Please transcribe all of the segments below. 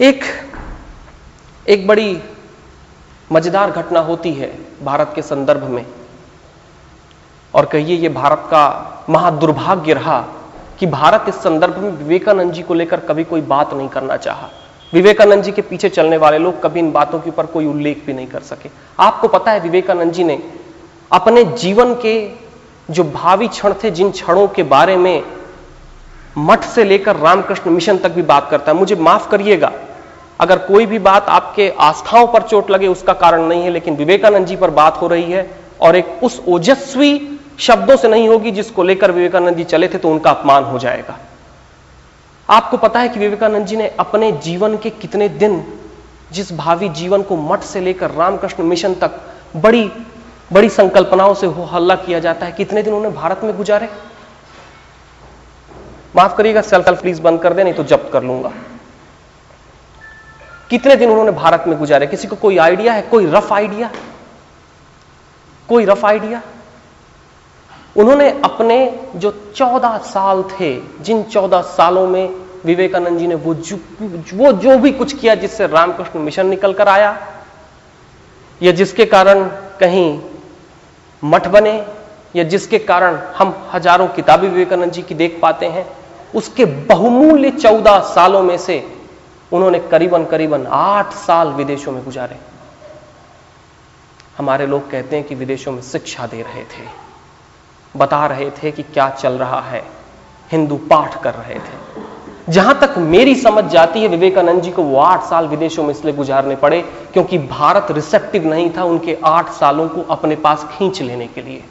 एक एक बड़ी मज़ेदार घटना होती है भारत के संदर्भ में। और कहिए, ये भारत का महादुर्भाग्य रहा कि भारत इस संदर्भ में विवेकानंद जी को लेकर कभी कोई बात नहीं करना चाहा। विवेकानंद जी के पीछे चलने वाले लोग कभी इन बातों के ऊपर कोई उल्लेख भी नहीं कर सके। आपको पता है, विवेकानंद जी ने अपने जीवन के जो भावी क्षण थे, जिन क्षणों के बारे में मठ से लेकर रामकृष्ण मिशन तक भी बात करता है। मुझे माफ़ करिएगा अगर कोई भी बात आपके आस्थाओं पर चोट लगे, उसका कारण नहीं है, लेकिन विवेकानंद जी पर बात हो रही है, और एक उस ओजस्वी शब्दों से नहीं होगी जिसको लेकर विवेकानंद जी चले थे तो उनका अपमान हो जाएगा। आपको पता है कि विवेकानंद जी ने अपने जीवन के कितने दिन जिस भावी जीवन को मठ से लेकर रामकृष्ण मिशन तक बड़ी बड़ी संकल्पनाओं से हो हल्ला किया जाता है, कितने दिन उन्होंने भारत में गुजारे? माफ़ करिएगा, सेल्फ प्लीज़ बंद कर दे, नहीं तो जब्त कर लूँगा। कितने दिन उन्होंने भारत में गुजारे? किसी को कोई आइडिया है? कोई रफ आइडिया? कोई रफ आइडिया? उन्होंने अपने जो चौदह साल थे, जिन चौदह सालों में विवेकानंद जी ने वो जो वो जो भी कुछ किया जिससे रामकृष्ण मिशन निकल कर आया, या जिसके कारण कहीं मठ बने, या जिसके कारण हम हज़ारों किताबें विवेकानंद जी की देख पाते हैं, उसके बहुमूल्य चौदह सालों में से उन्होंने करीबन करीबन आठ साल विदेशों में गुजारे। हमारे लोग कहते हैं कि विदेशों में शिक्षा दे रहे थे, बता रहे थे कि क्या चल रहा है, हिंदू पाठ कर रहे थे। जहाँ तक मेरी समझ जाती है, विवेकानंद जी को वो आठ साल विदेशों में इसलिए गुजारने पड़े क्योंकि भारत रिसेप्टिव नहीं था उनके आठ सालों को अपने पास खींच लेने के लिए।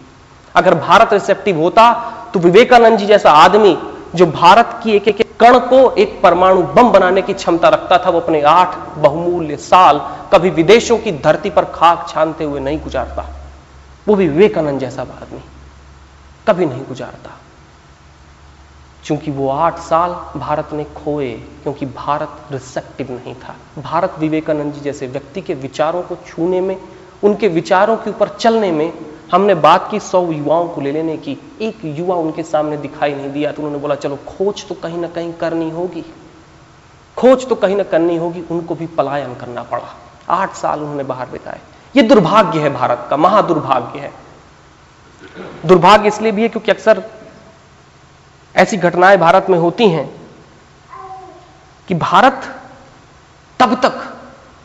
अगर भारत रिसेप्टिव होता तो विवेकानंद जी जैसा आदमी जो भारत की एक एक कण को एक परमाणु बम बनाने की क्षमता रखता था, वो अपने आठ बहुमूल्य साल कभी विदेशों की धरती पर खाक छानते हुए नहीं गुजारता। वो भी विवेकानंद जैसा आदमी कभी नहीं गुजारता। क्योंकि वो आठ साल भारत ने खोए, क्योंकि भारत रिसेप्टिव नहीं था। भारत विवेकानंद जी जैसे व्यक्ति के विचारों को छूने में, उनके विचारों के ऊपर चलने में हमने बात की सौ युवाओं को ले लेने की, एक युवा उनके सामने दिखाई नहीं दिया तो उन्होंने बोला, चलो, खोज तो कहीं ना कहीं करनी होगी। खोज तो कहीं ना करनी होगी, उनको भी पलायन करना पड़ा। आठ साल उन्होंने बाहर बिताए। ये दुर्भाग्य है भारत का, महादुर्भाग्य है। दुर्भाग्य इसलिए भी है क्योंकि अक्सर ऐसी घटनाएँ भारत में होती हैं कि भारत तब तक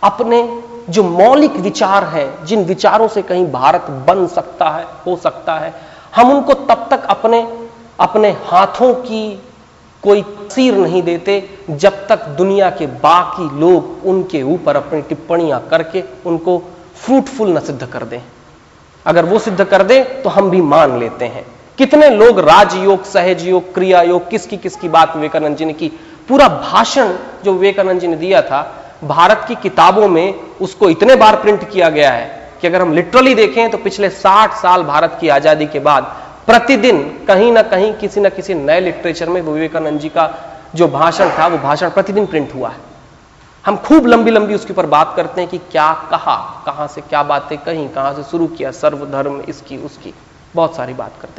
अपने जो मौलिक विचार हैं, जिन विचारों से कहीं भारत बन सकता है, हो सकता है, हम उनको तब तक अपने अपने हाथों की कोई तस्वीर नहीं देते, जब तक दुनिया के बाकी लोग उनके ऊपर अपनी टिप्पणियाँ करके उनको फ्रूटफुल न सिद्ध कर दें। अगर वो सिद्ध कर दे तो हम भी मान लेते हैं। कितने लोग राजयोग सहज योग क्रिया योग किसकी किसकी बात विवेकानंद जी ने की, पूरा भाषण जो विवेकानंद जी ने दिया था भारत की किताबों में उसको इतने बार प्रिंट किया गया है कि अगर हम लिटरली देखें तो पिछले 60 साल भारत की आज़ादी के बाद प्रतिदिन कहीं ना कहीं किसी ना किसी नए लिटरेचर में विवेकानंद जी का जो भाषण था, वो भाषण प्रतिदिन प्रिंट हुआ है। हम खूब लंबी लंबी उसके ऊपर बात करते हैं कि क्या कहा, कहाँ से क्या बातें कहीं, कहाँ से शुरू किया, सर्वधर्म, इसकी, उसकी, बहुत सारी बात करते